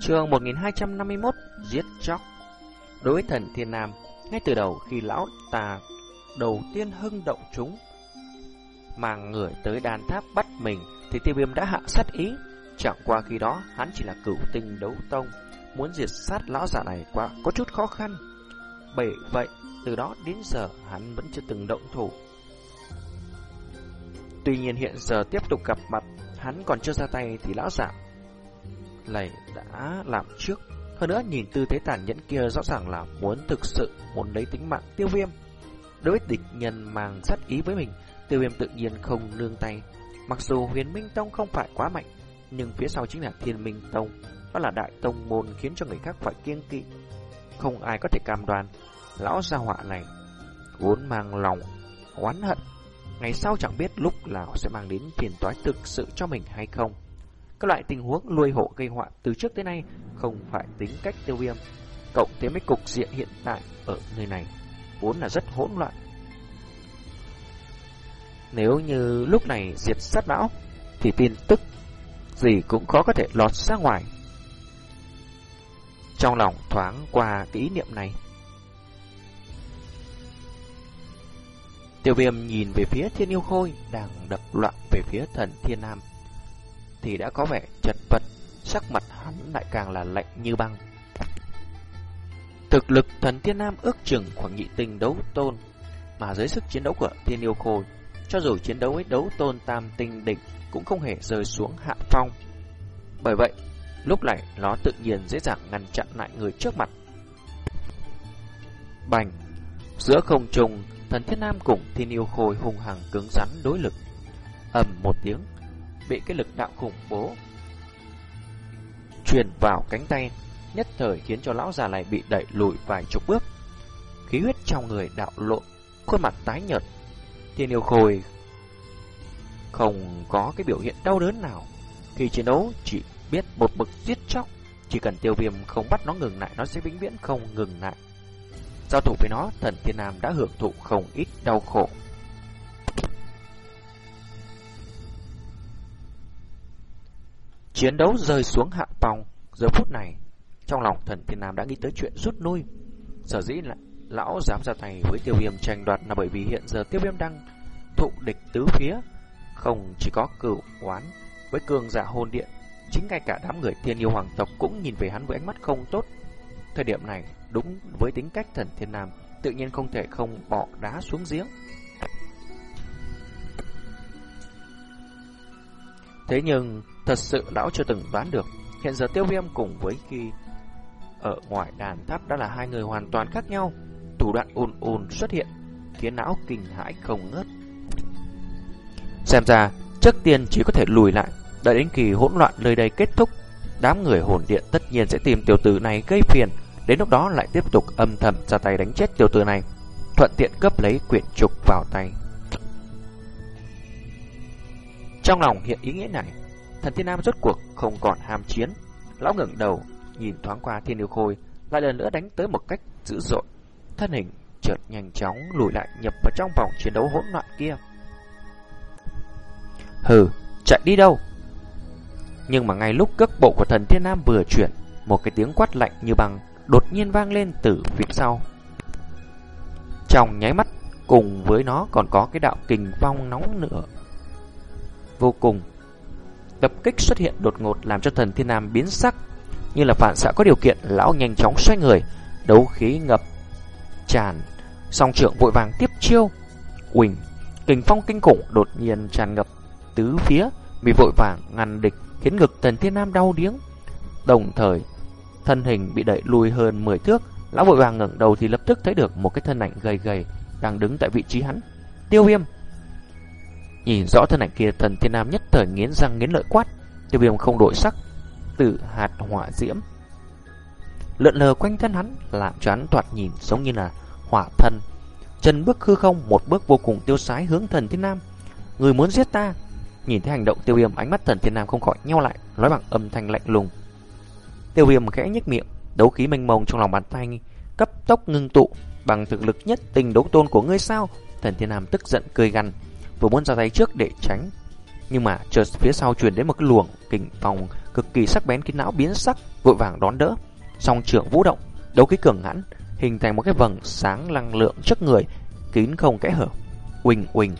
Chương 1251 Giết chóc. Đối với thần thiên nam, Ngay từ đầu khi lão tà đầu tiên hưng động chúng Mang người tới đàn tháp bắt mình, Thì tiêu viêm đã hạ sát ý. Chẳng qua khi đó, hắn chỉ là cửu tinh đấu tông, Muốn diệt sát lão giả này quá có chút khó khăn. Bởi vậy, từ đó đến giờ, hắn vẫn chưa từng động thủ. Tuy nhiên hiện giờ tiếp tục gặp mặt, Hắn còn chưa ra tay thì lão giả này đã làm trước. Hơn nữa nhìn tư thế tàn nhẫn kia rõ ràng là muốn thực sự muốn lấy tính mạng tiêu viêm. Đối với địch nhân mang sát ý với mình, tiêu viêm tự nhiên không nương tay. Mặc dù huyền minh tông không phải quá mạnh, nhưng phía sau chính là thiên minh tông. Đó là đại tông môn khiến cho người khác phải kiêng kỵ. Không ai có thể cam đoan lão gia họa này vốn mang lòng oán hận. Ngày sau chẳng biết lúc nào sẽ mang đến phiền toái thực sự cho mình hay không. Các loại tình huống nuôi hộ gây họa từ trước tới nay không phải tính cách tiêu viêm. Cộng thêm với cục diện hiện tại ở nơi này, vốn là rất hỗn loạn. Nếu như lúc này diệt sát bão thì tin tức gì cũng khó có thể lọt ra ngoài. Trong lòng thoáng qua cái ý niệm này. Tiêu viêm nhìn về phía thiên yêu khôi đang đập loạn về phía thần thiên nam thì đã có vẻ chật vật, sắc mặt hắn lại càng là lạnh như băng. Thực lực thần thiên nam ước chừng khoảng nhị tinh đấu tôn, mà dưới sức chiến đấu của thiên yêu khôi, cho dù chiến đấu với đấu tôn tam tinh đỉnh cũng không hề rơi xuống hạ phong. Bởi vậy, lúc này nó tự nhiên dễ dàng ngăn chặn lại người trước mặt. Bành! Giữa không trùng, thần thiên nam cùng thiên yêu khôi hung hăng cứng rắn đối lực. ầm một tiếng, bị cái lực đạo khủng bố truyền vào cánh tay, nhất thời khiến cho lão già này bị đẩy lùi vài chục bước. Khí huyết trong người đạo lộn, khuôn mặt tái nhợt. Thiên yêu khôi không có cái biểu hiện đau đớn nào. Khi chiến đấu chỉ biết một mực giết chóc, chỉ cần tiêu viêm không bắt nó ngừng lại, nó sẽ vĩnh viễn không ngừng lại. Giao thủ với nó, thần thiên nam đã hưởng thụ không ít đau khổ. Chiến đấu rơi xuống hạ phòng. Giờ phút này, Trong lòng thần thiên nam đã nghĩ tới chuyện rút lui. Sở dĩ là lão dám ra tay với tiêu viêm tranh đoạt Là bởi vì hiện giờ tiêu viêm đang thụ địch tứ phía. Không chỉ có cửu oán Với cường giả hôn điện, Chính ngay cả đám người thiên yêu hoàng tộc Cũng nhìn về hắn với ánh mắt không tốt. Thời điểm này, đúng với tính cách thần thiên nam, Tự nhiên không thể không bỏ đá xuống giếng. Thế nhưng, Thật sự lão chưa từng đoán được, Hiện giờ tiêu viêm cùng với khi Ở ngoài đàn tháp đã là hai người hoàn toàn khác nhau. Thủ đoạn ồn ồn xuất hiện, Khiến não kinh hãi không ngớt. Xem ra, Trước tiên chỉ có thể lùi lại, Đợi đến kỳ hỗn loạn nơi đây kết thúc, Đám người hồn điện tất nhiên sẽ tìm tiểu tử này gây phiền, Đến lúc đó lại tiếp tục âm thầm ra tay đánh chết tiểu tử này, Thuận tiện cấp lấy quyển trục vào tay. Trong lòng hiện ý nghĩa này Thần Thiên Nam rốt cuộc không còn ham chiến. Lão ngẩng đầu, nhìn thoáng qua Thiên Yêu Khôi, lại lần nữa đánh tới một cách dữ dội. Thân hình chợt nhanh chóng lùi lại nhập vào trong vòng chiến đấu hỗn loạn kia. Hừ, chạy đi đâu? Nhưng mà ngay lúc cước bộ của thần Thiên Nam vừa chuyển, một cái tiếng quát lạnh như bằng đột nhiên vang lên từ phía sau. Trong nháy mắt, cùng với nó còn có cái đạo kình phong nóng nữa. Vô cùng Tập kích xuất hiện đột ngột làm cho thần thiên nam biến sắc. Như là phản xạ có điều kiện, lão nhanh chóng xoay người, đấu khí ngập tràn, song trưởng vội vàng tiếp chiêu. Quỳnh, kình phong kinh khủng đột nhiên tràn ngập tứ phía, bị vội vàng ngăn địch, khiến ngực thần thiên nam đau điếng. Đồng thời, thân hình bị đẩy lùi hơn 10 thước, lão vội vàng ngẩng đầu thì lập tức thấy được một cái thân ảnh gầy gầy đang đứng tại vị trí hắn. Tiêu Viêm Nhìn rõ thân ảnh kia, thần thiên nam nhất thời nghiến răng nghiến lợi quát. Tiêu viêm không đổi sắc Từ hạt hỏa diễm. Lượn lờ quanh thân hắn, Làm cho hắn thoạt nhìn giống như là hỏa thân Chân bước hư không, Một bước vô cùng tiêu sái hướng thần thiên nam. Người muốn giết ta? Nhìn thấy hành động, tiêu viêm ánh mắt thần thiên nam không khỏi nhau lại, Nói bằng âm thanh lạnh lùng. Tiêu viêm khẽ nhếch miệng, Đấu khí mênh mông trong lòng bàn tay Cấp tốc ngưng tụ Bằng thực lực nhất tình đấu tôn của ngươi sao? Thần thiên nam tức giận, cười gằn vừa muốn ra tay trước để tránh. Nhưng mà chợt phía sau truyền đến một cái luồng kình phòng cực kỳ sắc bén khiến não biến sắc, vội vàng đón đỡ. Song trưởng vũ động, đấu khí cường hãn, hình thành một cái vầng sáng năng lượng trước người, kín không kẽ hở. quỳnh quỳnh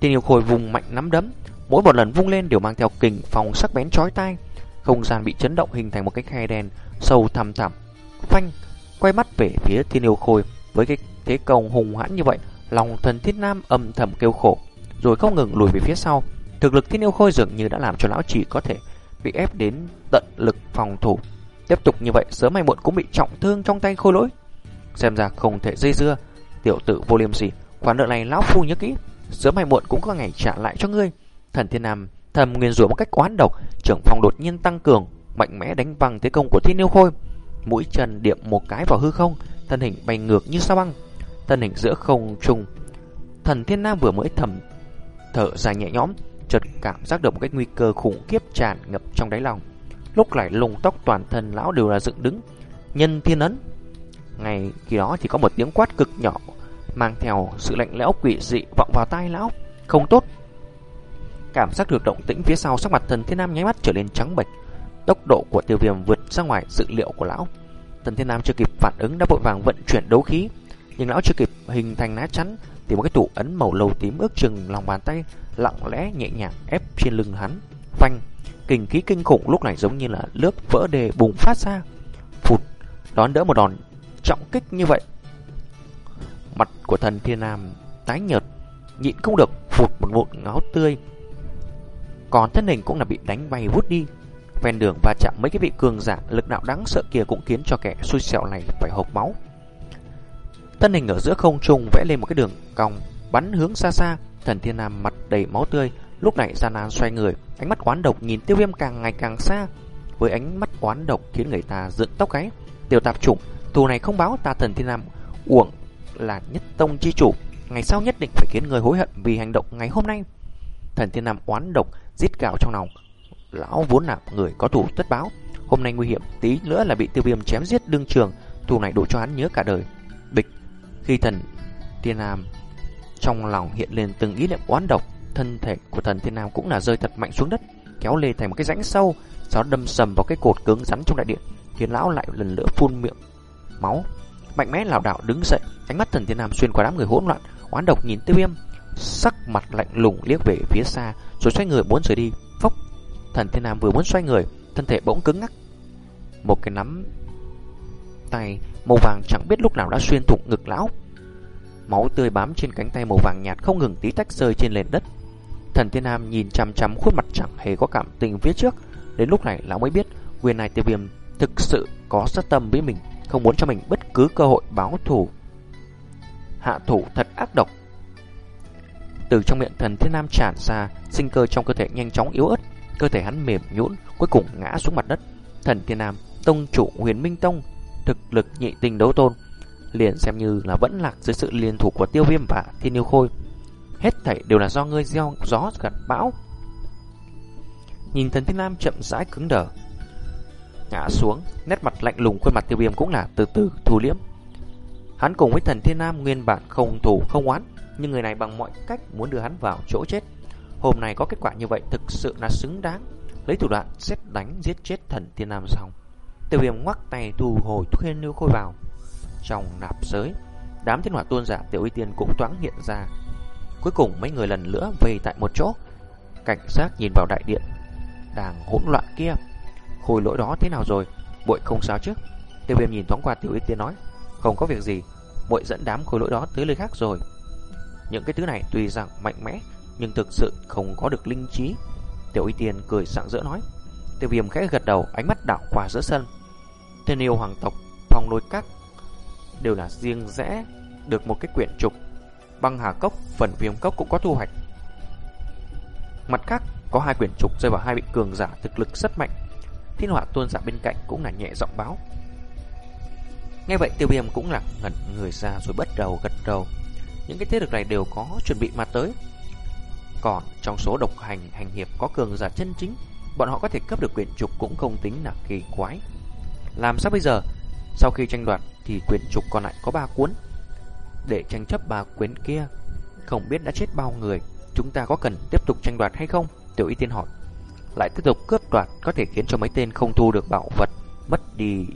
tiên yêu khôi vùng mạnh nắm đấm, mỗi một lần vung lên đều mang theo kình phòng sắc bén chói tai. Không gian bị chấn động hình thành một cái khe đen sâu thẳm thẳm. Phanh, quay mắt về phía thiên yêu khôi với cái thế công hùng hãn như vậy, lòng thần thiết nam âm thầm kêu khổ, rồi không ngừng lùi về phía sau. Thực lực thiên yêu khôi dường như đã làm cho lão chỉ có thể bị ép đến tận lực phòng thủ. Tiếp tục như vậy, sớm hay muộn cũng bị trọng thương trong tay khôi lỗi. Xem ra không thể dây dưa, tiểu tử vô liêm sỉ, khoản nợ này lão phu nhớ kỹ, sớm hay muộn cũng có ngày trả lại cho ngươi. Thần Thiên Nam thầm nguyên rủa một cách oán độc, trưởng phòng đột nhiên tăng cường, mạnh mẽ đánh văng thế công của Thiên Yêu Khôi. Mũi chân điểm một cái vào hư không, thân hình bay ngược như sao băng, thân hình giữa không trung. Thần Thiên Nam vừa mới thầm thở dài nhẹ nhõm, chợt cảm giác được một cái nguy cơ khủng khiếp tràn ngập trong đáy lòng. Lúc này lùng tóc toàn thân lão đều là dựng đứng, nhân thiên ấn. Ngày khi đó thì có một tiếng quát cực nhỏ mang theo sự lạnh lẽo quỷ dị vọng vào tai lão, không tốt. Cảm giác được động tĩnh phía sau sắc mặt thần thiên nam nháy mắt trở nên trắng bệch, tốc độ của tiêu viêm vượt ra ngoài dự liệu của lão. Thần thiên nam chưa kịp phản ứng đã vội vàng vận chuyển đấu khí, nhưng lão chưa kịp hình thành ná chắn thì một cái thủ ấn màu lầu tím ước chừng lòng bàn tay lặng lẽ nhẹ nhàng ép trên lưng hắn. Phanh, kinh khí kinh khủng lúc này giống như là nước vỡ đề bùng phát ra. Phụt, đón đỡ một đòn trọng kích như vậy. Mặt của thần thiên nam tái nhợt, nhịn không được phụt một ngụm ngáo tươi. Còn thân hình cũng là bị đánh bay vút đi. Ven đường va chạm mấy cái vị cường giả lực đạo đáng sợ kia cũng khiến cho kẻ xui xẻo này phải hộc máu. Thân hình ở giữa không trung vẽ lên một cái đường cong bắn hướng xa xa, thần thiên nam mặt đầy máu tươi, lúc này gian nan xoay người, ánh mắt oán độc nhìn tiêu viêm càng ngày càng xa, với ánh mắt oán độc khiến người ta dựng tóc gáy. Tiểu tạp chủng, thù này không báo ta thần thiên nam uổng là nhất tông chi chủ, ngày sau nhất định phải khiến người hối hận vì hành động ngày hôm nay. Thần thiên nam oán độc giết gạo trong lòng, lão vốn là người có thủ tất báo, hôm nay nguy hiểm tí nữa là bị tiêu viêm chém giết đương trường, thù này đủ cho hắn nhớ cả đời. Khi thần thiên nam trong lòng hiện lên từng ý niệm oán độc, thân thể của thần thiên nam cũng là rơi thật mạnh xuống đất, kéo lê thành một cái rãnh sâu, sau đó đâm sầm vào cái cột cứng rắn trong đại điện, khiến lão lại lần nữa phun miệng máu. Mạnh mẽ lảo đảo đứng dậy, ánh mắt thần thiên nam xuyên qua đám người hỗn loạn, oán độc nhìn Tiêu Viêm, sắc mặt lạnh lùng liếc về phía xa, rồi xoay người muốn rời đi. Phốc, thần thiên nam vừa muốn xoay người, thân thể bỗng cứng ngắc. Một cái nắm tay màu vàng chẳng biết lúc nào đã xuyên thủng ngực lão. Máu tươi bám trên cánh tay màu vàng nhạt không ngừng tí tách rơi trên nền đất. Thần Thiên Nam nhìn chăm chăm khuôn mặt chẳng hề có cảm tình phía trước. Đến lúc này lão mới biết quyền này tiêu viêm thực sự có sát tâm với mình, không muốn cho mình bất cứ cơ hội báo thù. Hạ thủ thật ác độc. Từ trong miệng thần Thiên Nam tràn ra, sinh cơ trong cơ thể nhanh chóng yếu ớt, cơ thể hắn mềm nhũn, cuối cùng ngã xuống mặt đất. Thần Thiên Nam, tông chủ Huyền Minh Tông, thực lực nhị tình đấu tôn, liền xem như là vẫn lạc dưới sự liên thủ của Tiêu Viêm và Thiên Yêu Khôi. Hết thảy đều là do ngươi gieo gió gặt bão. Nhìn thần Thiên Nam chậm rãi cứng đờ, ngã xuống, nét mặt lạnh lùng khuôn mặt Tiêu Viêm cũng là từ từ thu liễm. Hắn cùng với thần Thiên Nam nguyên bản không thủ không oán, nhưng người này bằng mọi cách muốn đưa hắn vào chỗ chết. Hôm nay có kết quả như vậy thực sự là xứng đáng, lấy thủ đoạn xét đánh giết chết thần Thiên Nam xong. Tiêu Viêm ngoắc tay thu hồi Thiên lưu Khôi vào trong nạp giới. Đám thiên hỏa tôn giả tiểu y tiên cũng thoáng hiện ra. Cuối cùng mấy người lần nữa về tại một chỗ. Cảnh sát nhìn vào đại điện đang hỗn loạn kia. Khôi lỗi đó thế nào rồi? Bội không sao chứ? Tiêu viêm nhìn thoáng qua tiểu y tiên nói. Không có việc gì, bội dẫn đám khôi lỗi đó tới nơi khác rồi. Những cái thứ này tuy rằng mạnh mẽ, nhưng thực sự không có được linh trí. Tiểu y tiên cười sảng rỡ nói. Tiêu viêm khẽ gật đầu, ánh mắt đảo qua giữa sân. Thiên yêu hoàng tộc, phong lôi các đều là riêng rẽ được một cái quyển trục. Băng hà cốc, phần viêm cốc cũng có thu hoạch. Mặt khác, có hai quyển trục rơi vào hai vị cường giả thực lực rất mạnh. Thiên hỏa tuôn giả bên cạnh cũng là nhẹ giọng báo. Nghe vậy tiêu viêm cũng là ngẩn người ra rồi bắt đầu gật đầu. Những cái thế lực này đều có chuẩn bị mà tới. Còn trong số độc hành hành hiệp có cường giả chân chính, bọn họ có thể cấp được quyển trục cũng không tính là kỳ quái. Làm sao bây giờ? Sau khi tranh đoạt thì quyển trục còn lại có ba cuốn. Để tranh chấp ba quyển kia, không biết đã chết bao người, chúng ta có cần tiếp tục tranh đoạt hay không? Tiểu Y Tiên hỏi. lại tiếp tục cướp đoạt có thể khiến cho mấy tên không thu được bảo vật, mất đi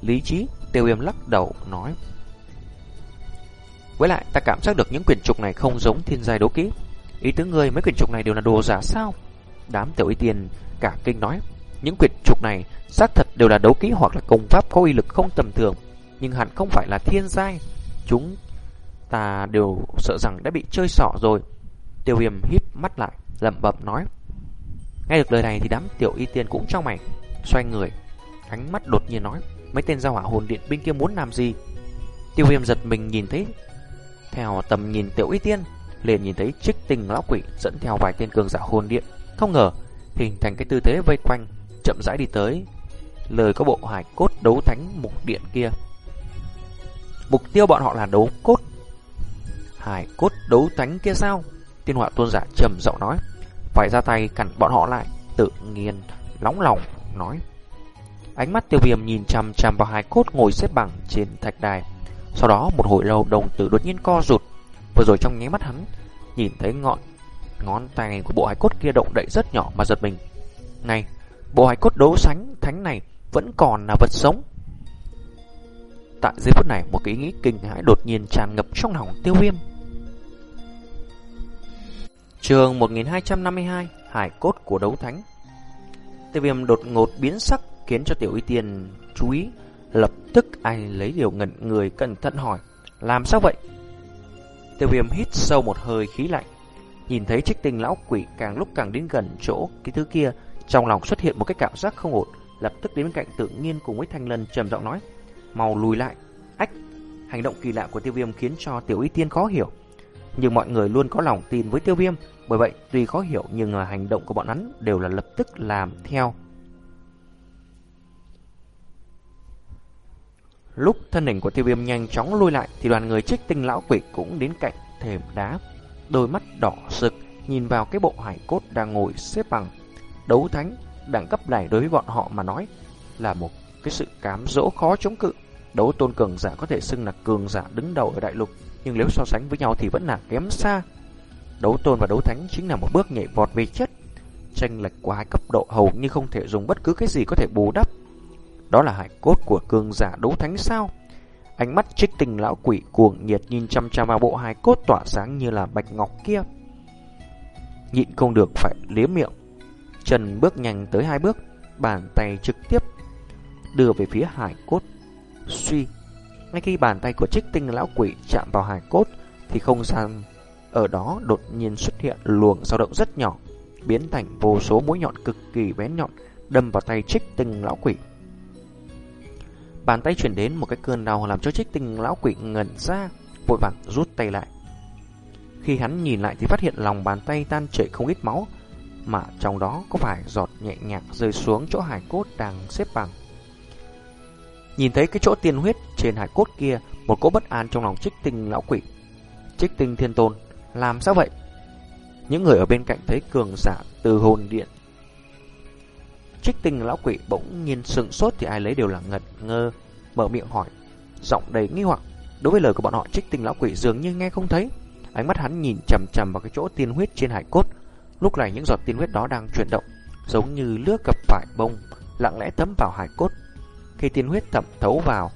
lý trí. Tiêu Viêm lắc đầu nói: với lại ta cảm giác được những quyển trục này không giống thiên giai đấu kỹ Ý tứ người mấy quyển trục này đều là đồ giả sao Đám tiểu y tiền cả kinh nói. Những quyệt trục này xác thật đều là đấu kỹ hoặc là công pháp có uy lực không tầm thường Nhưng hẳn không phải là thiên giai. Chúng ta đều sợ rằng đã bị chơi xỏ rồi. Tiêu viêm hít mắt lại lẩm bẩm nói. Nghe được lời này thì đám tiểu y tiên cũng trong mày Xoay người Ánh mắt đột nhiên nói Mấy tên giao hỏa hồn điện binh kia muốn làm gì? Tiêu viêm giật mình nhìn thấy theo tầm nhìn tiểu y tiên, liền nhìn thấy trích tình lão quỷ dẫn theo vài tên cường giả hồn điện. Không ngờ, hình thành cái tư thế vây quanh, chậm rãi đi tới. Lời có bộ hải cốt đấu thánh mục điện kia. Mục tiêu bọn họ là đấu cốt. Hải cốt đấu thánh kia sao? Tiên họa tôn giả trầm giọng nói. Phải ra tay cản bọn họ lại, tự nhiên, nóng lòng, nói. Ánh mắt tiêu viêm nhìn chằm chằm vào hải cốt ngồi xếp bằng trên thạch đài. Sau đó một hồi lâu đồng tử đột nhiên co rụt Vừa rồi trong nháy mắt hắn Nhìn thấy ngọn ngón tay của bộ hải cốt kia động đậy rất nhỏ mà giật mình. Này, Bộ hải cốt đấu sánh, thánh này Vẫn còn là vật sống. Tại giây phút này, Một cái ý nghĩ kinh hãi đột nhiên tràn ngập trong lòng tiêu viêm. Trường 1252 Hải cốt của đấu thánh. Tiêu viêm đột ngột biến sắc, Khiến cho tiểu y tiên chú ý, Lập tức ai lấy điều ngẩn người cẩn thận hỏi, Làm sao vậy? Tiêu viêm hít sâu một hơi khí lạnh. Nhìn thấy trích tinh lão quỷ càng lúc càng đến gần chỗ cái thứ kia, Trong lòng xuất hiện một cái cảm giác không ổn, Lập tức đến bên cạnh tự nhiên cùng với thanh lân trầm giọng nói Màu lùi lại. Ách, Hành động kỳ lạ của tiêu viêm khiến cho tiểu y tiên khó hiểu. Nhưng mọi người luôn có lòng tin với tiêu viêm, Bởi vậy tuy khó hiểu nhưng hành động của bọn hắn đều là lập tức làm theo. Lúc thân hình của tiêu viêm nhanh chóng lùi lại thì đoàn người trích tinh lão quỷ cũng đến cạnh thềm đá. Đôi mắt đỏ sực nhìn vào cái bộ hải cốt đang ngồi xếp bằng. Đấu thánh đẳng cấp này đối với bọn họ mà nói là một cái sự cám dỗ khó chống cự. Đấu tôn cường giả có thể xưng là cường giả đứng đầu ở đại lục, nhưng nếu so sánh với nhau thì vẫn là kém xa. Đấu tôn và đấu thánh chính là một bước nhảy vọt về chất. Tranh lệch quá hai cấp độ hầu như không thể dùng bất cứ cái gì có thể bù đắp đó là hải cốt của cường giả đấu thánh sao? Ánh mắt trích tình lão quỷ cuồng nhiệt nhìn chăm chăm vào bộ hài cốt tỏa sáng như là bạch ngọc kia. Nhịn không được phải liếm miệng. Trần bước nhanh tới hai bước, bàn tay trực tiếp đưa về phía hải cốt. Suy, ngay khi bàn tay của trích tinh lão quỷ chạm vào hải cốt thì không gian ở đó đột nhiên xuất hiện luồng dao động rất nhỏ, biến thành vô số mũi nhọn cực kỳ bén nhọn đâm vào tay trích tinh lão quỷ. Bàn tay chuyển đến một cái cơn đau làm cho trích tinh lão quỷ ngẩn ra, vội vàng rút tay lại. Khi hắn nhìn lại thì phát hiện lòng bàn tay tan chảy không ít máu, mà trong đó có phải giọt nhẹ nhàng rơi xuống chỗ hải cốt đang xếp bằng. Nhìn thấy cái chỗ tiên huyết trên hải cốt kia, một cỗ bất an trong lòng trích tinh lão quỷ. Trích tinh thiên tôn, làm sao vậy? Những người ở bên cạnh thấy cường giả từ hồn điện Trích tinh lão quỷ bỗng nhiên sừng sốt thì ai lấy đều là ngật ngơ, mở miệng hỏi, giọng đầy nghi hoặc. Đối với lời của bọn họ trích tinh lão quỷ dường như nghe không thấy. Ánh mắt hắn nhìn chầm chầm vào cái chỗ tiên huyết trên hải cốt. Lúc này những giọt tiên huyết đó đang chuyển động, giống như lướt gặp phải bông, lặng lẽ thấm vào hải cốt. Khi tiên huyết thẩm thấu vào,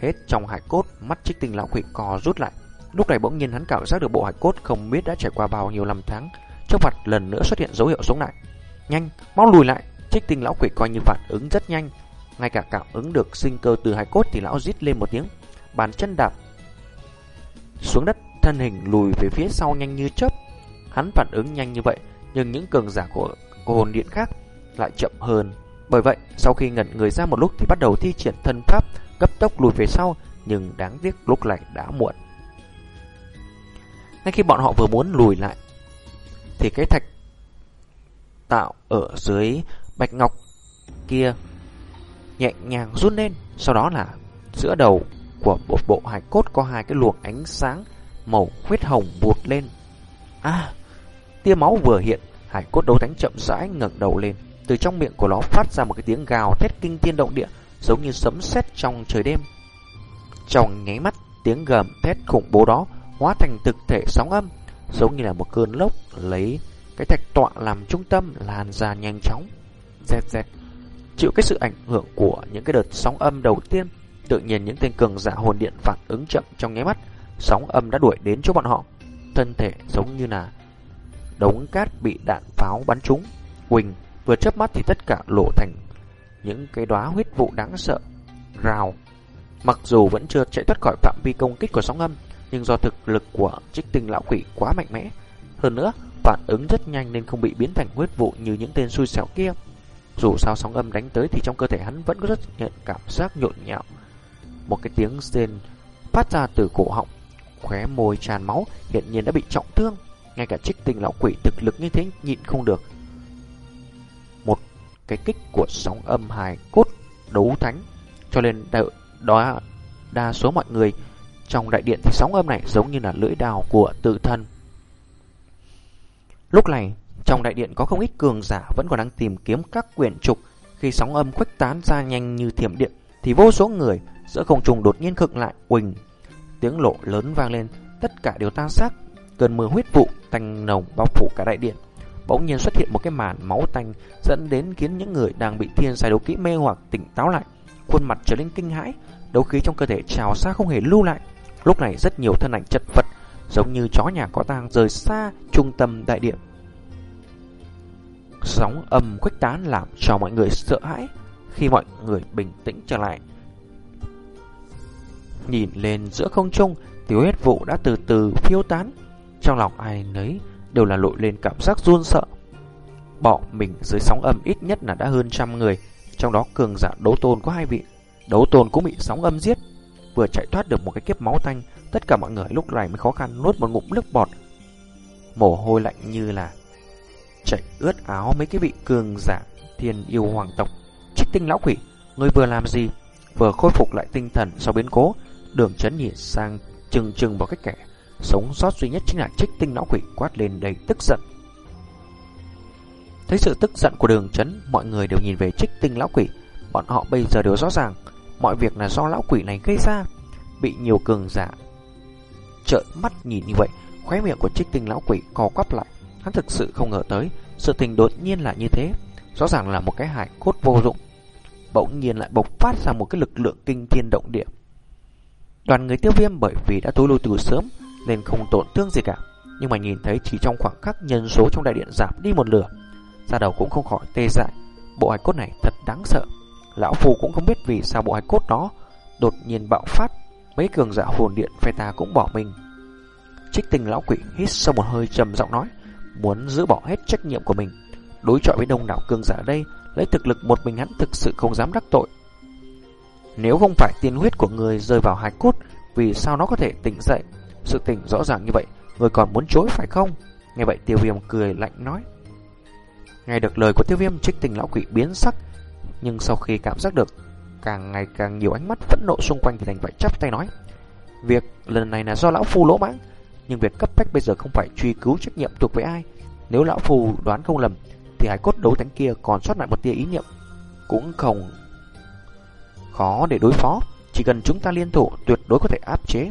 hết trong hải cốt, mắt trích tinh lão quỷ co rút lại. Lúc này bỗng nhiên hắn cảm giác được bộ hải cốt không biết đã trải qua bao nhiêu năm tháng, trước mặt lần nữa xuất hiện dấu hiệu sống lại. Nhanh, mau lùi lại, Trích tinh lão quỷ coi như phản ứng rất nhanh. Ngay cả cảm ứng được sinh cơ từ hai cốt Thì lão rít lên một tiếng. Bàn chân đạp Xuống đất thân hình lùi về phía sau nhanh như chớp. Hắn phản ứng nhanh như vậy Nhưng những cường giả của, của hồn điện khác Lại chậm hơn. Bởi vậy sau khi ngẩn người ra một lúc Thì bắt đầu thi triển thân pháp Cấp tốc lùi về sau Nhưng đáng tiếc lúc này đã muộn. Ngay khi bọn họ vừa muốn lùi lại Thì cái thạch tạo ở dưới bạch ngọc kia nhẹ nhàng run lên, sau đó là giữa đầu của một bộ hài cốt có hai cái luồng ánh sáng màu huyết hồng vụt lên. À, tia máu vừa hiện, hải cốt đấu thánh chậm rãi ngẩng đầu lên, từ trong miệng của nó phát ra một cái tiếng gào thét kinh thiên động địa, giống như sấm sét trong trời đêm. Trong nháy mắt, tiếng gầm thét khủng bố đó hóa thành thực thể sóng âm, giống như là một cơn lốc lấy cái thạch tọa làm trung tâm lan ra nhanh chóng. Dẹt dẹt, chịu cái sự ảnh hưởng của những cái đợt sóng âm đầu tiên, tự nhiên những tên cường giả hồn điện phản ứng chậm trong nháy mắt, sóng âm đã đuổi đến chỗ bọn họ. Thân thể giống như là đống cát bị đạn pháo bắn trúng. Quỳnh vừa chớp mắt thì tất cả lộ thành những cái đóa huyết vụ đáng sợ. Rào. Mặc dù vẫn chưa chạy thoát khỏi phạm vi công kích của sóng âm, nhưng do thực lực của trích tinh lão quỷ quá mạnh mẽ. Hơn nữa, phản ứng rất nhanh nên không bị biến thành huyết vụ như những tên xui xẻo kia. Dù sao sóng âm đánh tới thì trong cơ thể hắn vẫn có rất nhận cảm giác nhộn nhạo. Một cái tiếng rên phát ra từ cổ họng, khóe môi tràn máu, hiện nhiên đã bị trọng thương. Ngay cả trích tinh lão quỷ thực lực như thế nhịn không được. Một cái kích của sóng âm hài cốt đấu thánh, cho nên đợi đó đa số mọi người trong đại điện thì sóng âm này giống như là lưỡi đào của tự thân. Lúc này, trong đại điện có không ít cường giả vẫn còn đang tìm kiếm các quyển trục. Khi sóng âm khuếch tán ra nhanh như thiểm điện, thì vô số người giữa không trùng đột nhiên khựng lại, quỳnh. Tiếng lộ lớn vang lên, tất cả đều tan xác. Cơn mưa huyết vụ tanh nồng bao phủ cả đại điện. Bỗng nhiên xuất hiện một cái màn máu tanh dẫn đến khiến những người đang bị thiên sai đấu kỹ mê hoặc tỉnh táo lại. Khuôn mặt trở nên kinh hãi, đấu khí trong cơ thể trào xa không hề lưu lại. Lúc này rất nhiều thân ảnh chật vật, giống như chó nhà có tang rời xa trung tâm đại điện. Sóng âm khuếch tán làm cho mọi người sợ hãi khi mọi người bình tĩnh trở lại. Nhìn lên giữa không trung, tiểu huyết vụ đã từ từ phiêu tán. Trong lòng ai nấy đều là lội lên cảm giác run sợ. Bỏ mình dưới sóng âm ít nhất là đã hơn trăm người, trong đó cường giả đấu tôn có hai vị. Đấu tôn cũng bị sóng âm giết. Vừa chạy thoát được một cái kiếp máu tanh, tất cả mọi người lúc này mới khó khăn nuốt một ngụm nước bọt. Mồ hôi lạnh như là chảy ướt áo mấy cái vị cường giả thiên yêu hoàng tộc. Trích tinh lão quỷ, ngươi vừa làm gì? Vừa khôi phục lại tinh thần sau biến cố, đường chấn nhìn sang chừng chừng vào cái kẻ. Sống sót duy nhất chính là trích tinh lão quỷ quát lên đầy tức giận. Thấy sự tức giận của đường chấn, mọi người đều nhìn về trích tinh lão quỷ. Bọn họ bây giờ đều rõ ràng, mọi việc là do lão quỷ này gây ra. Bị nhiều cường giả trợn mắt nhìn như vậy, khóe miệng của trích tinh lão quỷ co quắp lại. Hắn thực sự không ngờ tới, sự tình đột nhiên là như thế. Rõ ràng là một cái hải cốt vô dụng. Bỗng nhiên lại bộc phát ra một cái lực lượng kinh thiên động địa. Đoàn người tiêu viêm bởi vì đã tối lui từ sớm nên không tổn thương gì cả. Nhưng mà nhìn thấy chỉ trong khoảng khắc nhân số trong đại điện giảm đi một lửa, ra đầu cũng không khỏi tê dại. Bộ hài cốt này thật đáng sợ. Lão Phu cũng không biết vì sao bộ hài cốt đó đột nhiên bạo phát. Mấy cường giả hồn điện phe ta cũng bỏ mình. Trích tình lão quỷ hít sâu một hơi trầm giọng nói, muốn giữ bỏ hết trách nhiệm của mình. Đối chọi với đông đảo cường giả đây, lấy thực lực một mình hắn thực sự không dám đắc tội. Nếu không phải tiên huyết của người rơi vào hài cốt, vì sao nó có thể tỉnh dậy? Sự tỉnh rõ ràng như vậy, người còn muốn chối phải không? Nghe vậy tiêu viêm cười lạnh nói. Nghe được lời của tiêu viêm trích tình lão quỷ biến sắc, nhưng sau khi cảm giác được càng ngày càng nhiều ánh mắt phẫn nộ xung quanh thì đành phải chắp tay nói. Việc lần này là do lão phu lỗ mãng, nhưng việc cấp bách bây giờ không phải truy cứu trách nhiệm thuộc về ai. Nếu lão phù đoán không lầm, thì hải cốt đấu thánh kia còn sót lại một tia ý niệm, cũng không khó để đối phó. Chỉ cần chúng ta liên thủ tuyệt đối có thể áp chế.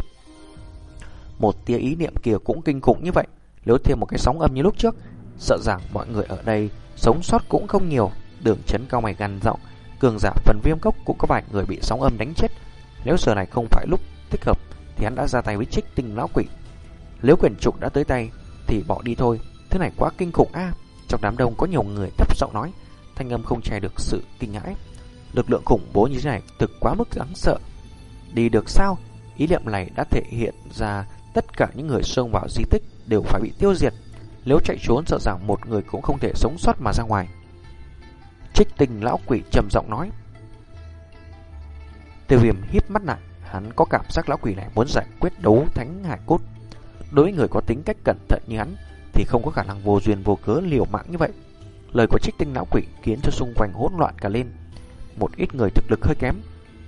Một tia ý niệm kia cũng kinh khủng như vậy. Nếu thêm một cái sóng âm như lúc trước, sợ rằng mọi người ở đây sống sót cũng không nhiều. Đường chấn cao mày gằn giọng, cường giả phần viêm cốc cũng có vài người bị sóng âm đánh chết. Nếu giờ này không phải lúc thích hợp, thì hắn đã ra tay với trích tinh lão quỷ. Nếu quyền trục đã tới tay, thì bỏ đi thôi. Thế này quá kinh khủng a. Trong đám đông có nhiều người thấp giọng nói, thanh âm không che được sự kinh hãi. Lực lượng khủng bố như thế này thực quá mức đáng sợ. Đi được sao? Ý niệm này đã thể hiện ra tất cả những người xông vào di tích đều phải bị tiêu diệt. Nếu chạy trốn sợ rằng một người cũng không thể sống sót mà ra ngoài. Trích tình lão quỷ trầm giọng nói. Tiêu viêm hít mắt lại, hắn có cảm giác lão quỷ này muốn giải quyết đấu thánh hải cốt. Đối với người có tính cách cẩn thận như hắn thì không có khả năng vô duyên vô cớ liều mạng như vậy. Lời của trích tinh lão quỷ khiến cho xung quanh hỗn loạn cả lên. Một ít người thực lực hơi kém,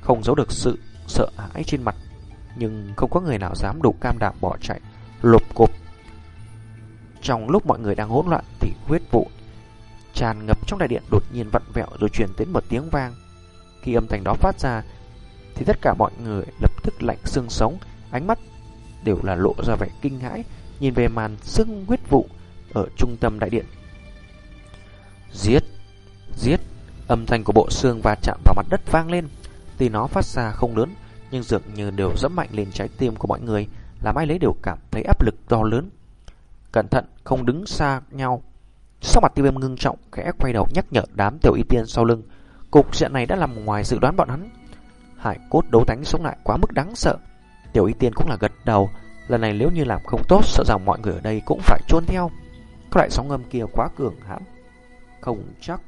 không giấu được sự sợ hãi trên mặt, nhưng không có người nào dám đủ cam đảm bỏ chạy, lục cục. Trong lúc mọi người đang hỗn loạn thì huyết vụ tràn ngập trong đại điện đột nhiên vặn vẹo rồi truyền đến một tiếng vang. Khi âm thanh đó phát ra thì tất cả mọi người lập tức lạnh xương sống, ánh mắt đều là lộ ra vẻ kinh hãi, nhìn về màn sưng huyết vụ ở trung tâm đại điện. Giết! Giết! Âm thanh của bộ xương va chạm vào mặt đất vang lên. Tuy nó phát ra không lớn, nhưng dường như đều dẫm mạnh lên trái tim của mọi người, làm ai lấy đều cảm thấy áp lực to lớn. Cẩn thận, không đứng xa nhau. Sau mặt tiêu viêm ngưng trọng, khẽ quay đầu nhắc nhở đám tiểu y tiên sau lưng. Cục diện này đã nằm ngoài dự đoán bọn hắn. Hải cốt đấu thánh sống lại quá mức đáng sợ. Tiểu y tiên cũng là gật đầu. Lần này nếu như làm không tốt, sợ rằng mọi người ở đây cũng phải chôn theo. Các loại sóng âm kia quá cường hãn. Không chắc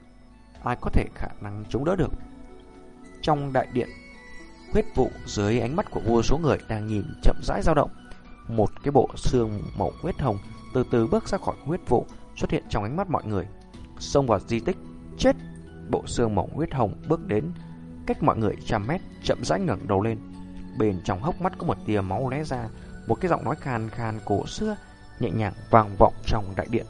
ai có thể khả năng chống đỡ được. Trong đại điện, huyết vụ dưới ánh mắt của vô số người đang nhìn chậm rãi dao động. Một cái bộ xương màu huyết hồng từ từ bước ra khỏi huyết vụ xuất hiện trong ánh mắt mọi người. Xông vào di tích, chết. Bộ xương màu huyết hồng bước đến cách mọi người trăm mét, chậm rãi ngẩng đầu lên. Bên trong hốc mắt có một tia máu lé ra, một cái giọng nói khan khan cổ xưa nhẹ nhàng vang vọng trong đại điện.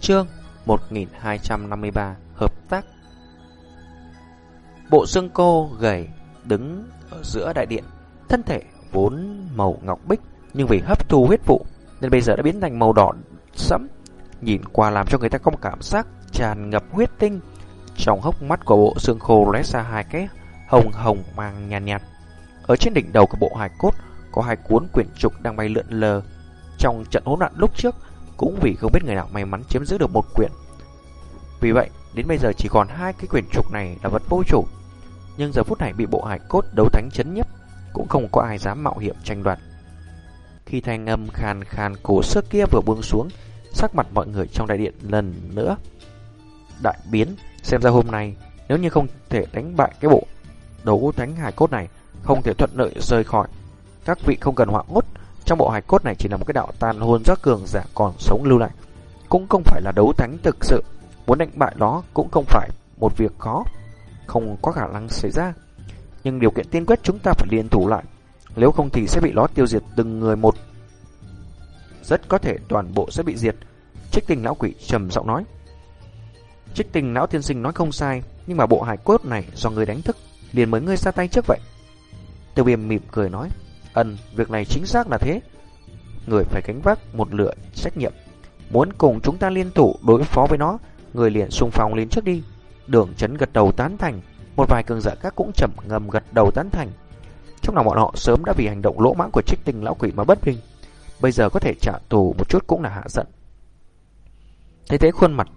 Chương 1253 Hợp tác Bộ xương cô gầy đứng ở giữa đại điện Thân thể vốn màu ngọc bích Nhưng vì hấp thu huyết vụ Nên bây giờ đã biến thành màu đỏ sẫm Nhìn qua làm cho người ta có một cảm giác tràn ngập huyết tinh Trong hốc mắt của bộ xương khô lóe ra hai cái hồng hồng mang nhàn nhạt, nhạt Ở trên đỉnh đầu của bộ hài cốt Có hai cuốn quyển trục đang bay lượn lờ Trong trận hỗn loạn lúc trước cũng vì không biết người nào may mắn chiếm giữ được một quyển. Vì vậy, đến bây giờ chỉ còn hai cái quyển trục này là vật vô chủ. Nhưng giờ phút này bị bộ hải cốt đấu thánh chấn nhấp, cũng không có ai dám mạo hiểm tranh đoạt. Khi thanh âm khàn khàn cổ xưa kia vừa buông xuống, sắc mặt mọi người trong đại điện lần nữa đại biến, xem ra hôm nay nếu như không thể đánh bại cái bộ đấu thánh hải cốt này, không thể thuận lợi rời khỏi. Các vị không cần hoảng hốt, trong bộ hài cốt này chỉ là một cái đạo tàn hồn rất cường giả còn sống lưu lại. Cũng không phải là đấu thánh thực sự. Muốn đánh bại nó cũng không phải một việc khó. Không có khả năng xảy ra. Nhưng điều kiện tiên quyết chúng ta phải liên thủ lại. Nếu không thì sẽ bị nó tiêu diệt từng người một. Rất có thể toàn bộ sẽ bị diệt. Trích tình lão quỷ trầm giọng nói. Trích tình lão tiên sinh nói không sai. Nhưng mà bộ hải cốt này do người đánh thức. Liền mới ngươi ra tay trước vậy. Tiêu viêm mỉm cười nói. Ân, việc này chính xác là thế. Người phải gánh vác một lựa trách nhiệm. Muốn cùng chúng ta liên thủ đối phó với nó, người liền xung phong lên trước đi. Đường chấn gật đầu tán thành, một vài cường giả khác cũng chậm ngầm gật đầu tán thành. Trong lòng bọn họ sớm đã vì hành động lỗ mãng của trích tình lão quỷ mà bất bình. Bây giờ có thể trả tù một chút cũng là hạ giận. Thế thế khuôn mặt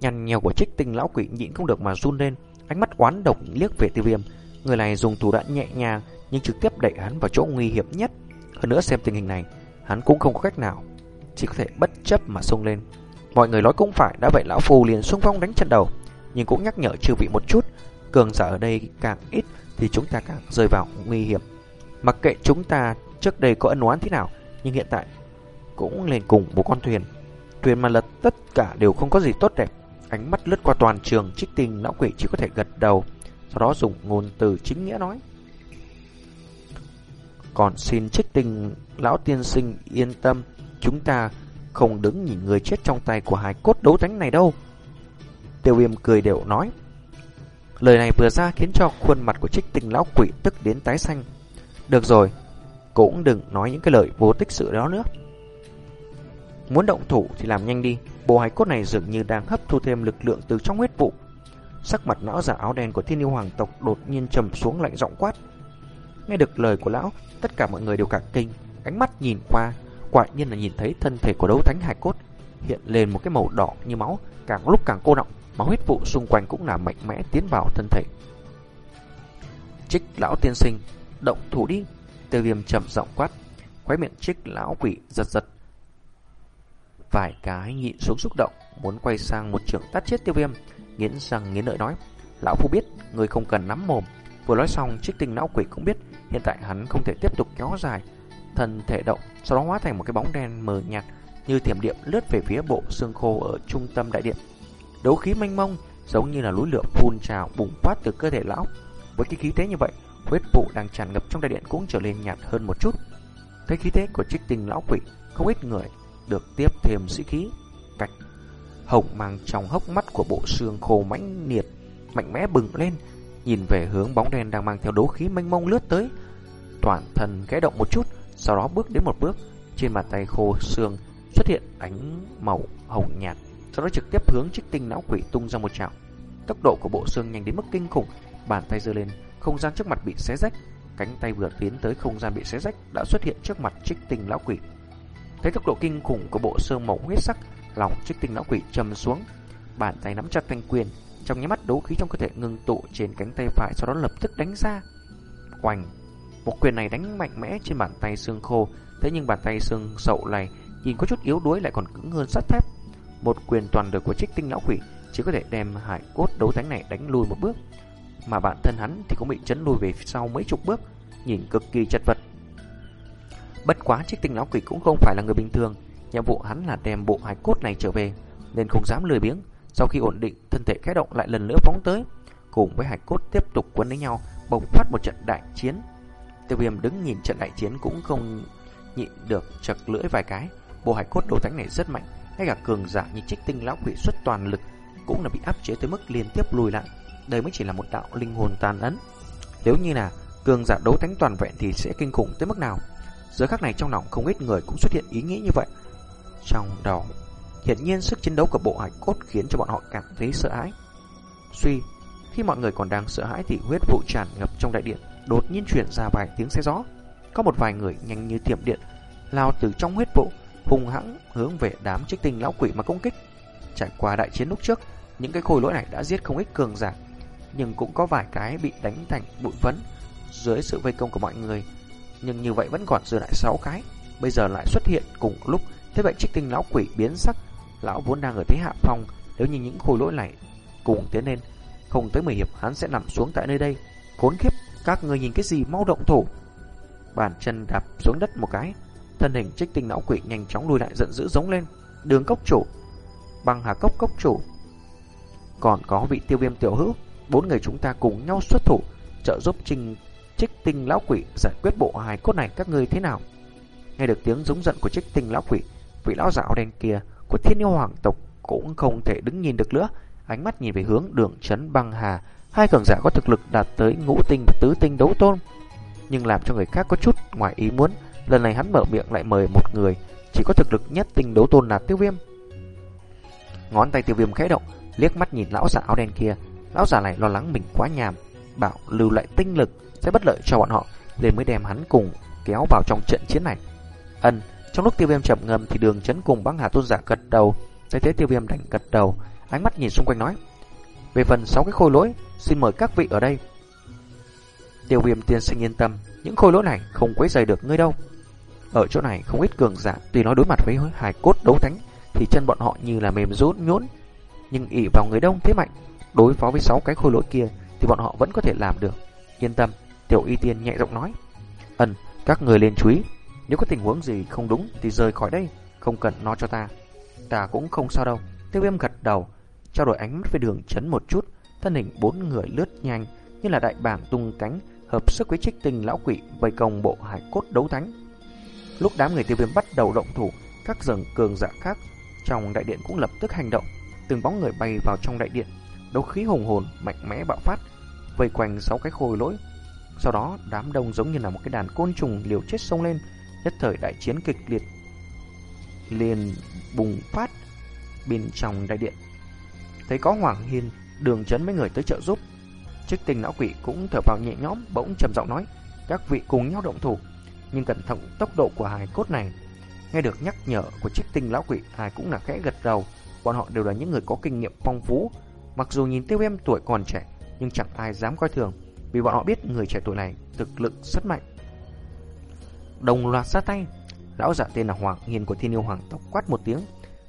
nhăn nhèo của trích tình lão quỷ nhịn không được mà run lên, ánh mắt oán độc liếc về tiêu viêm. Người này dùng thủ đoạn nhẹ nhàng nhưng trực tiếp đẩy hắn vào chỗ nguy hiểm nhất. Hơn nữa xem tình hình này, hắn cũng không có cách nào, chỉ có thể bất chấp mà xông lên. Mọi người nói cũng phải, đã vậy lão phù liền xung phong đánh trận đầu, nhưng cũng nhắc nhở chư vị một chút, cường giả ở đây càng ít thì chúng ta càng rơi vào nguy hiểm. Mặc kệ chúng ta trước đây có ân oán thế nào, nhưng hiện tại cũng lên cùng một con thuyền. Thuyền mà lật tất cả đều không có gì tốt đẹp. Ánh mắt lướt qua toàn trường, trích tình lão quỷ chỉ có thể gật đầu, sau đó dùng ngôn từ chính nghĩa nói. Còn xin trích tình lão tiên sinh yên tâm, chúng ta không đứng nhìn người chết trong tay của hai cốt đấu thánh này đâu. Tiêu viêm cười đều nói. Lời này vừa ra khiến cho khuôn mặt của trích tình lão quỷ tức đến tái xanh. Được rồi, cũng đừng nói những cái lời vô tích sự đó nữa. Muốn động thủ thì làm nhanh đi, bộ hải cốt này dường như đang hấp thu thêm lực lượng từ trong huyết vụ. Sắc mặt lão giả áo đen của thiên yêu hoàng tộc đột nhiên trầm xuống lạnh giọng quát. Nghe được lời của lão, tất cả mọi người đều cả kinh, ánh mắt nhìn qua, quả nhiên là nhìn thấy thân thể của đấu thánh hải cốt hiện lên một cái màu đỏ như máu, càng lúc càng cô động, mà huyết vụ xung quanh cũng là mạnh mẽ tiến vào thân thể. Trích lão tiên sinh, động thủ đi, tiêu viêm trầm giọng quát, khóe miệng trích lão quỷ giật giật. Vài cái nhịn xuống xúc động, muốn quay sang một trường tắt chết tiêu viêm, nghiến răng nghiến lợi nói, lão phu biết, người không cần nắm mồm, Vừa nói xong, trích tinh lão quỷ cũng biết hiện tại hắn không thể tiếp tục kéo dài thân thể động, sau đó hóa thành một cái bóng đen mờ nhạt như thiểm điện lướt về phía bộ xương khô ở trung tâm đại điện. Đấu khí mênh mông giống như là núi lửa phun trào bùng phát từ cơ thể lão. Với cái khí thế như vậy, huyết vụ đang tràn ngập trong đại điện cũng trở nên nhạt hơn một chút. Thấy khí thế của trích tinh lão quỷ, không ít người được tiếp thêm sĩ khí. Cạch hồng mang trong hốc mắt của bộ xương khô mãnh liệt mạnh mẽ bừng lên nhìn về hướng bóng đen đang mang theo đố khí mênh mông lướt tới. Toàn thân khẽ động một chút, sau đó bước đến một bước, trên bàn tay khô xương xuất hiện ánh màu hồng nhạt, sau đó trực tiếp hướng trích tinh não quỷ tung ra một chảo. Tốc độ của bộ xương nhanh đến mức kinh khủng, bàn tay giơ lên, không gian trước mặt bị xé rách, cánh tay vừa tiến tới không gian bị xé rách đã xuất hiện trước mặt trích tinh lão quỷ. Thấy tốc độ kinh khủng của bộ xương màu huyết sắc, lòng trích tinh lão quỷ trầm xuống, bàn tay nắm chặt thanh quyền, trong nháy mắt đấu khí trong cơ thể ngưng tụ trên cánh tay phải sau đó lập tức đánh ra. Oành, một quyền này đánh mạnh mẽ trên bàn tay xương khô, thế nhưng bàn tay xương sậu này nhìn có chút yếu đuối lại còn cứng hơn sắt thép. Một quyền toàn lực của trích tinh lão quỷ chỉ có thể đem hải cốt đấu thánh này đánh lùi một bước, mà bản thân hắn thì cũng bị chấn lùi về sau mấy chục bước, nhìn cực kỳ chật vật. Bất quá trích tinh lão quỷ cũng không phải là người bình thường, nhiệm vụ hắn là đem bộ hài cốt này trở về, nên không dám lười biếng. Sau khi ổn định, thân thể khẽ động lại lần nữa phóng tới, cùng với hài cốt tiếp tục quấn lấy nhau, bộc phát một trận đại chiến. Tiêu viêm đứng nhìn trận đại chiến cũng không nhịn được chật lưỡi vài cái. Bộ hải cốt đồ thánh này rất mạnh, ngay cả cường giả như trích tinh lão quỷ xuất toàn lực cũng là bị áp chế tới mức liên tiếp lùi lại. Đây mới chỉ là một đạo linh hồn tàn ấn. Nếu như là cường giả đấu thánh toàn vẹn thì sẽ kinh khủng tới mức nào? Giờ khắc này trong lòng không ít người cũng xuất hiện ý nghĩ như vậy. Trong đầu, hiển nhiên sức chiến đấu của bộ hải cốt khiến cho bọn họ cảm thấy sợ hãi. Suy, khi mọi người còn đang sợ hãi thì huyết vụ tràn ngập trong đại điện, đột nhiên chuyển ra vài tiếng xe gió. Có một vài người nhanh như tiệm điện, lao từ trong huyết vụ, hùng hãng hướng về đám trích tinh lão quỷ mà công kích. Trải qua đại chiến lúc trước, những cái khôi lỗi này đã giết không ít cường giả, nhưng cũng có vài cái bị đánh thành bụi phấn dưới sự vây công của mọi người. Nhưng như vậy vẫn còn dư lại 6 cái, bây giờ lại xuất hiện cùng lúc. Thế vậy trích tinh lão quỷ biến sắc, lão vốn đang ở thế hạ phong, nếu như những khối lỗi này cùng tiến lên, không tới 10 hiệp hắn sẽ nằm xuống tại nơi đây. Khốn khiếp, các người nhìn cái gì mau động thủ. Bàn chân đạp xuống đất một cái, thân hình trích tinh lão quỷ nhanh chóng lùi lại giận dữ giống lên. Đường cốc chủ, băng hà cốc cốc chủ, còn có vị tiêu viêm tiểu hữu, bốn người chúng ta cùng nhau xuất thủ, trợ giúp trình trích tinh lão quỷ giải quyết bộ hài cốt này các ngươi thế nào? Nghe được tiếng giống giận của trích tinh lão quỷ, vị lão dạo đen kia của thiên yêu hoàng tộc cũng không thể đứng nhìn được nữa, ánh mắt nhìn về hướng đường chấn băng hà, hai cường giả có thực lực đạt tới ngũ tinh và tứ tinh đấu tôn. Nhưng làm cho người khác có chút ngoài ý muốn, lần này hắn mở miệng lại mời một người, chỉ có thực lực nhất tinh đấu tôn là tiêu viêm. Ngón tay tiêu viêm khẽ động, liếc mắt nhìn lão giả áo đen kia, lão giả này lo lắng mình quá nhàm, bảo lưu lại tinh lực sẽ bất lợi cho bọn họ, nên mới đem hắn cùng kéo vào trong trận chiến này. Ân, trong lúc tiêu viêm chậm ngầm thì đường chấn cùng băng hà tôn giả gật đầu, thấy thế tiêu viêm đành gật đầu, ánh mắt nhìn xung quanh nói. Về phần sáu cái khôi lỗi, xin mời các vị ở đây. Tiêu viêm tiên sinh yên tâm, những khôi lỗi này không quấy rầy được ngươi đâu. Ở chỗ này không ít cường giả, tuy nói đối mặt với hải cốt đấu thánh, thì chân bọn họ như là mềm rút nhũn, nhưng ỉ vào người đông thế mạnh, đối phó với sáu cái khôi lỗi kia thì bọn họ vẫn có thể làm được. Yên tâm, Tiểu Y Tiên nhẹ giọng nói. Ân, các người lên chú ý, nếu có tình huống gì không đúng thì rời khỏi đây, không cần nói cho ta. Ta cũng không sao đâu. Tiêu Viêm gật đầu, trao đổi ánh mắt với đường chấn một chút, thân hình bốn người lướt nhanh như là đại bàng tung cánh, hợp sức với trích tinh lão quỷ vây công bộ hải cốt đấu thánh. Lúc đám người tiêu viêm bắt đầu động thủ, các dần cường giả khác trong đại điện cũng lập tức hành động. Từng bóng người bay vào trong đại điện, đấu khí hùng hồn mạnh mẽ bạo phát, vây quanh sáu cái khôi lỗi. Sau đó, đám đông giống như là một cái đàn côn trùng liều chết xông lên, nhất thời đại chiến kịch liệt liền bùng phát bên trong đại điện. Thấy có Hoàng Hiên, đường chấn mấy người tới trợ giúp. Trích tình lão quỷ cũng thở vào nhẹ nhõm, bỗng trầm giọng nói, các vị cùng nhau động thủ, nhưng cẩn thận tốc độ của hài cốt này. Nghe được nhắc nhở của trích tinh lão quỷ, ai cũng là khẽ gật đầu, bọn họ đều là những người có kinh nghiệm phong phú. Mặc dù nhìn tiêu em tuổi còn trẻ, nhưng chẳng ai dám coi thường, vì bọn họ biết người trẻ tuổi này thực lực rất mạnh. Đồng loạt ra tay, lão giả tên là Hoàng Hiền của Thiên Yêu Hoàng tộc quát một tiếng,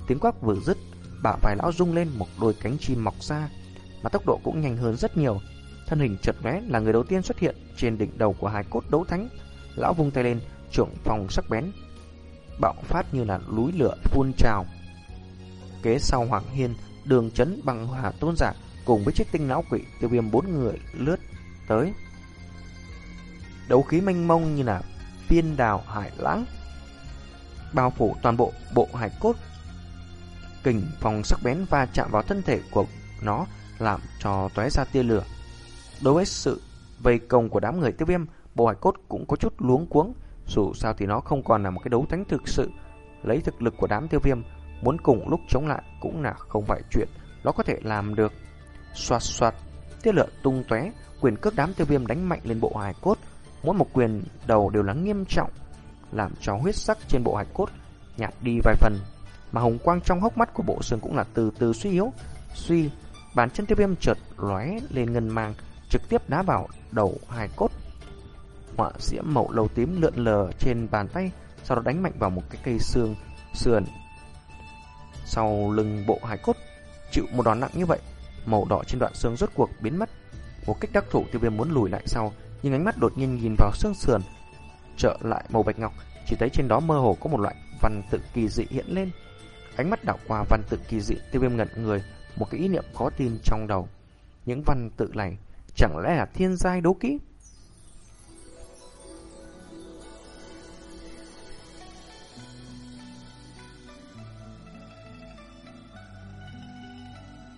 tiếng quát vừa dứt, bả vai lão rung lên một đôi cánh chim mọc ra, mà tốc độ cũng nhanh hơn rất nhiều. Thân hình chợt lóe là người đầu tiên xuất hiện trên đỉnh đầu của hai cốt đấu thánh. Lão vung tay lên, trưởng phòng sắc bén, bạo phát như là núi lửa phun trào. Kế sau Hoàng Hiên, đường chấn bằng hỏa tôn giả cùng với chiếc tinh lão quỷ tiêu viêm bốn người lướt tới. Đấu khí mênh mông như là phiên đào hải lãng, bao phủ toàn bộ bộ hải cốt. Kình phòng sắc bén va chạm vào thân thể của nó làm cho tóe ra tia lửa. Đối với sự vây công của đám người tiêu viêm, bộ hải cốt cũng có chút luống cuống. Dù sao thì nó không còn là một cái đấu thánh thực sự. Lấy thực lực của đám tiêu viêm, muốn cùng lúc chống lại cũng là không phải chuyện nó có thể làm được. Xoạt xoạt, tiết lửa tung tóe, quyền cước đám tiêu viêm đánh mạnh lên bộ hài cốt. Mỗi một quyền đầu đều là nghiêm trọng, làm cho huyết sắc trên bộ hài cốt nhạt đi vài phần. Mà hồng quang trong hốc mắt của bộ xương cũng là từ từ suy yếu. Suy, bàn chân tiêu viêm chợt lóe lên ngân mang, trực tiếp đá vào đầu hài cốt. Họa diễm màu lầu tím lượn lờ trên bàn tay, sau đó đánh mạnh vào một cái cây xương sườn. Sau lưng bộ hài cốt chịu một đòn nặng như vậy, màu đỏ trên đoạn xương rốt cuộc biến mất. Một cách đắc thủ tiêu viêm muốn lùi lại sau, nhưng ánh mắt đột nhiên nhìn vào xương sườn, trở lại màu bạch ngọc, chỉ thấy trên đó mơ hồ có một loại văn tự kỳ dị hiện lên. Ánh mắt đảo qua văn tự kỳ dị, tiêu viêm ngẩn người, một cái ý niệm khó tin trong đầu. Những văn tự này chẳng lẽ là thiên giai đố kỹ?